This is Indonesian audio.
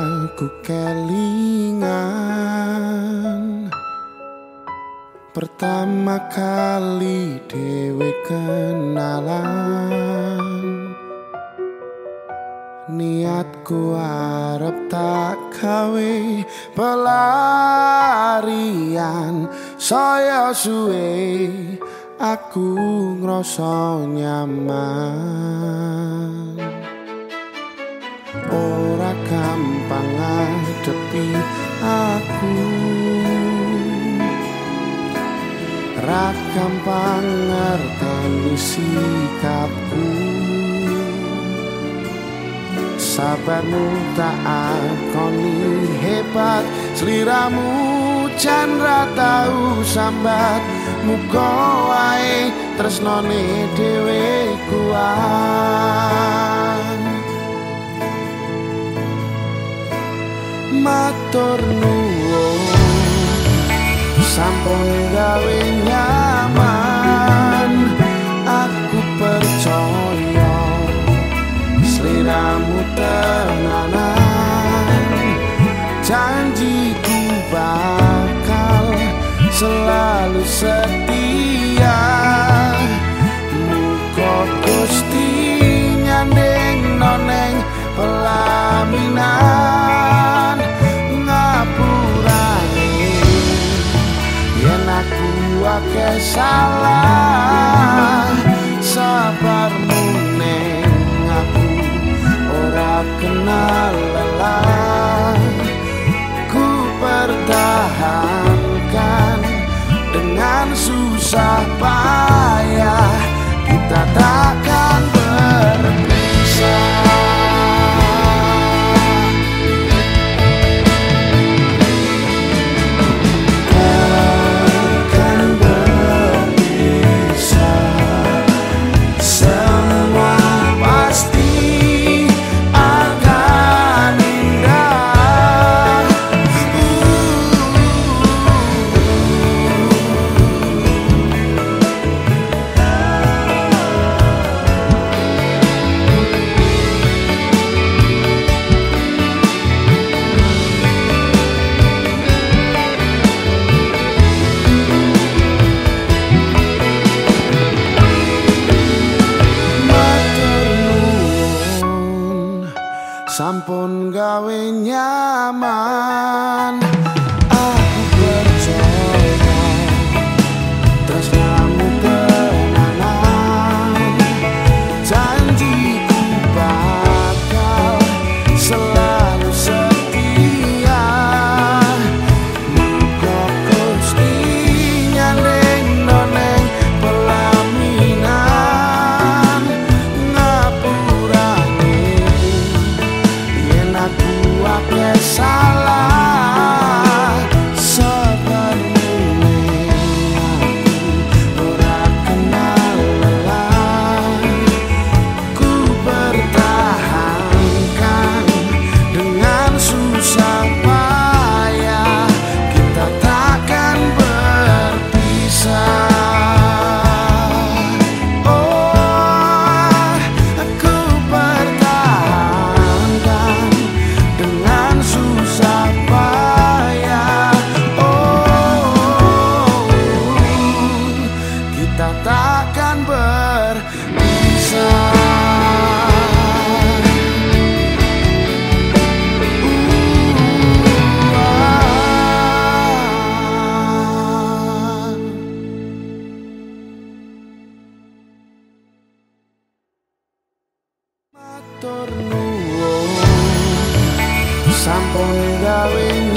Aku kelingan. Pertama kali dewe kenalan. Niatku arep tak gawe pelarian. Saya suwe aku ngerasa nyaman aku. Ra gampang ngerteni sikapku. Sabarmu tak akoni hebat Seliramu chandra tau sambat. Muka wae tresnone kuat matur nuwun. Sampun gawe nyaman aku percaya sliramu tenanan. Janjiku bakal selalu setia salah nyaman akeh salah Sampun nyaman